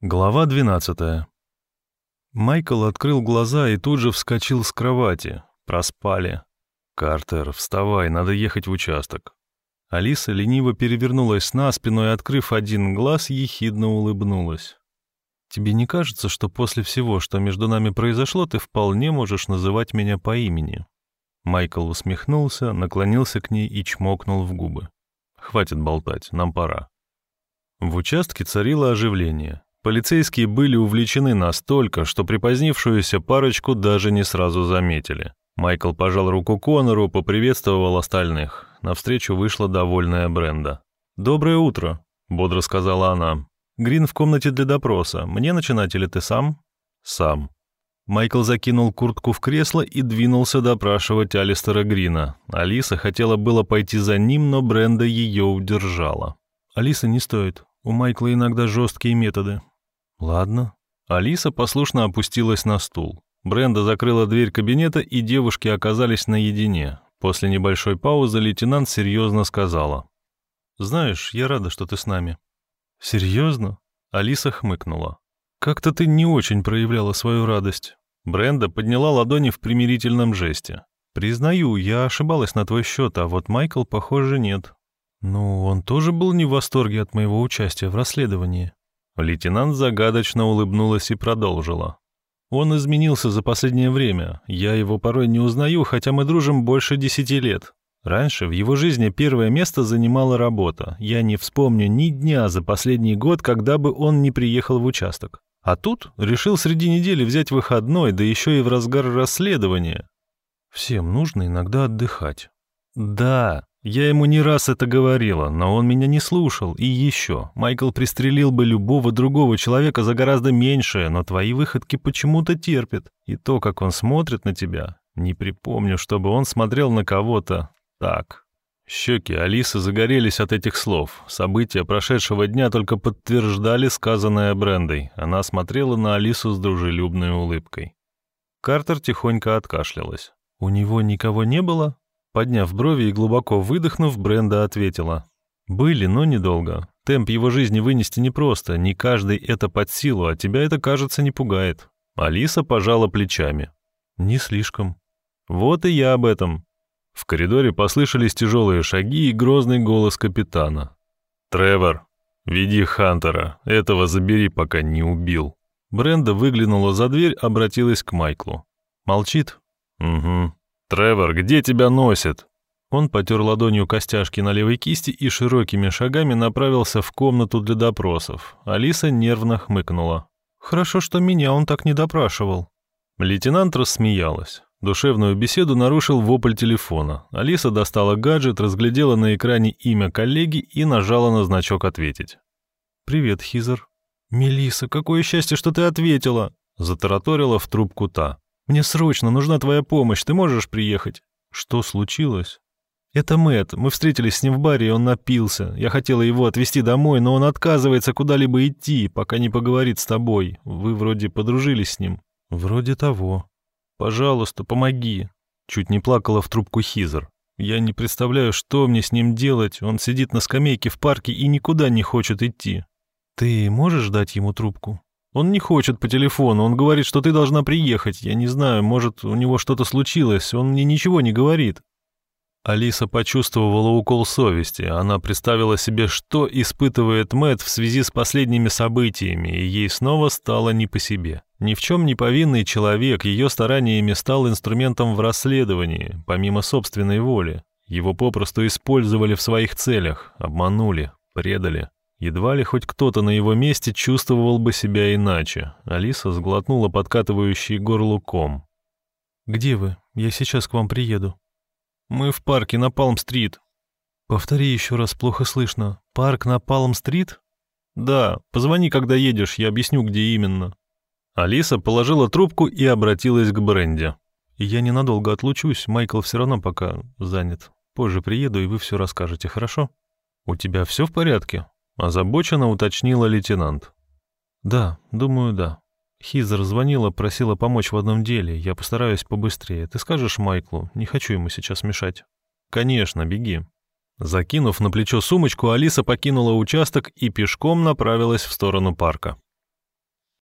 Глава 12. Майкл открыл глаза и тут же вскочил с кровати. Проспали. «Картер, вставай, надо ехать в участок». Алиса лениво перевернулась на спину и, открыв один глаз, ехидно улыбнулась. «Тебе не кажется, что после всего, что между нами произошло, ты вполне можешь называть меня по имени?» Майкл усмехнулся, наклонился к ней и чмокнул в губы. «Хватит болтать, нам пора». В участке царило оживление. Полицейские были увлечены настолько, что припозднившуюся парочку даже не сразу заметили. Майкл пожал руку Конору, поприветствовал остальных. Навстречу вышла довольная Бренда. «Доброе утро», — бодро сказала она. «Грин в комнате для допроса. Мне начинать или ты сам?» «Сам». Майкл закинул куртку в кресло и двинулся допрашивать Алистера Грина. Алиса хотела было пойти за ним, но Бренда ее удержала. «Алиса, не стоит. У Майкла иногда жесткие методы. «Ладно». Алиса послушно опустилась на стул. Бренда закрыла дверь кабинета, и девушки оказались наедине. После небольшой паузы лейтенант серьезно сказала. «Знаешь, я рада, что ты с нами». «Серьезно?» Алиса хмыкнула. «Как-то ты не очень проявляла свою радость». Бренда подняла ладони в примирительном жесте. «Признаю, я ошибалась на твой счет, а вот Майкл, похоже, нет». «Ну, он тоже был не в восторге от моего участия в расследовании». Лейтенант загадочно улыбнулась и продолжила. «Он изменился за последнее время. Я его порой не узнаю, хотя мы дружим больше десяти лет. Раньше в его жизни первое место занимала работа. Я не вспомню ни дня за последний год, когда бы он не приехал в участок. А тут решил среди недели взять выходной, да еще и в разгар расследования. Всем нужно иногда отдыхать. Да, я ему не раз это говорила, но он меня не слушал. И еще, Майкл пристрелил бы любого другого человека за гораздо меньшее, но твои выходки почему-то терпит. И то, как он смотрит на тебя, не припомню, чтобы он смотрел на кого-то так. Щеки Алисы загорелись от этих слов. События прошедшего дня только подтверждали сказанное Брендой. Она смотрела на Алису с дружелюбной улыбкой. Картер тихонько откашлялась. «У него никого не было?» Подняв брови и глубоко выдохнув, Бренда ответила. «Были, но недолго. Темп его жизни вынести непросто, не каждый это под силу, а тебя это, кажется, не пугает». Алиса пожала плечами. «Не слишком». «Вот и я об этом». В коридоре послышались тяжелые шаги и грозный голос капитана. «Тревор, веди Хантера, этого забери, пока не убил». Бренда выглянула за дверь, обратилась к Майклу. «Молчит?» «Угу. «Тревор, где тебя носит?» Он потер ладонью костяшки на левой кисти и широкими шагами направился в комнату для допросов. Алиса нервно хмыкнула. «Хорошо, что меня он так не допрашивал». Лейтенант рассмеялась. Душевную беседу нарушил вопль телефона. Алиса достала гаджет, разглядела на экране имя коллеги и нажала на значок «Ответить». «Привет, Хизер». Мелиса, какое счастье, что ты ответила!» Затараторила в трубку та. Мне срочно нужна твоя помощь, ты можешь приехать?» «Что случилось?» «Это Мэт. Мы встретились с ним в баре, и он напился. Я хотела его отвезти домой, но он отказывается куда-либо идти, пока не поговорит с тобой. Вы вроде подружились с ним». «Вроде того». «Пожалуйста, помоги». Чуть не плакала в трубку Хизер. «Я не представляю, что мне с ним делать. Он сидит на скамейке в парке и никуда не хочет идти». «Ты можешь дать ему трубку?» Он не хочет по телефону, он говорит, что ты должна приехать. Я не знаю, может, у него что-то случилось, он мне ничего не говорит». Алиса почувствовала укол совести. Она представила себе, что испытывает Мэт в связи с последними событиями, и ей снова стало не по себе. Ни в чем не повинный человек ее стараниями стал инструментом в расследовании, помимо собственной воли. Его попросту использовали в своих целях, обманули, предали. Едва ли хоть кто-то на его месте чувствовал бы себя иначе. Алиса сглотнула подкатывающий горлу ком. «Где вы? Я сейчас к вам приеду». «Мы в парке на Палм-стрит». «Повтори еще раз, плохо слышно. Парк на Палм-стрит?» «Да, позвони, когда едешь, я объясню, где именно». Алиса положила трубку и обратилась к Бренде. «Я ненадолго отлучусь, Майкл все равно пока занят. Позже приеду, и вы все расскажете, хорошо?» «У тебя все в порядке?» Озабоченно уточнила лейтенант. «Да, думаю, да. Хизер звонила, просила помочь в одном деле. Я постараюсь побыстрее. Ты скажешь Майклу? Не хочу ему сейчас мешать». «Конечно, беги». Закинув на плечо сумочку, Алиса покинула участок и пешком направилась в сторону парка.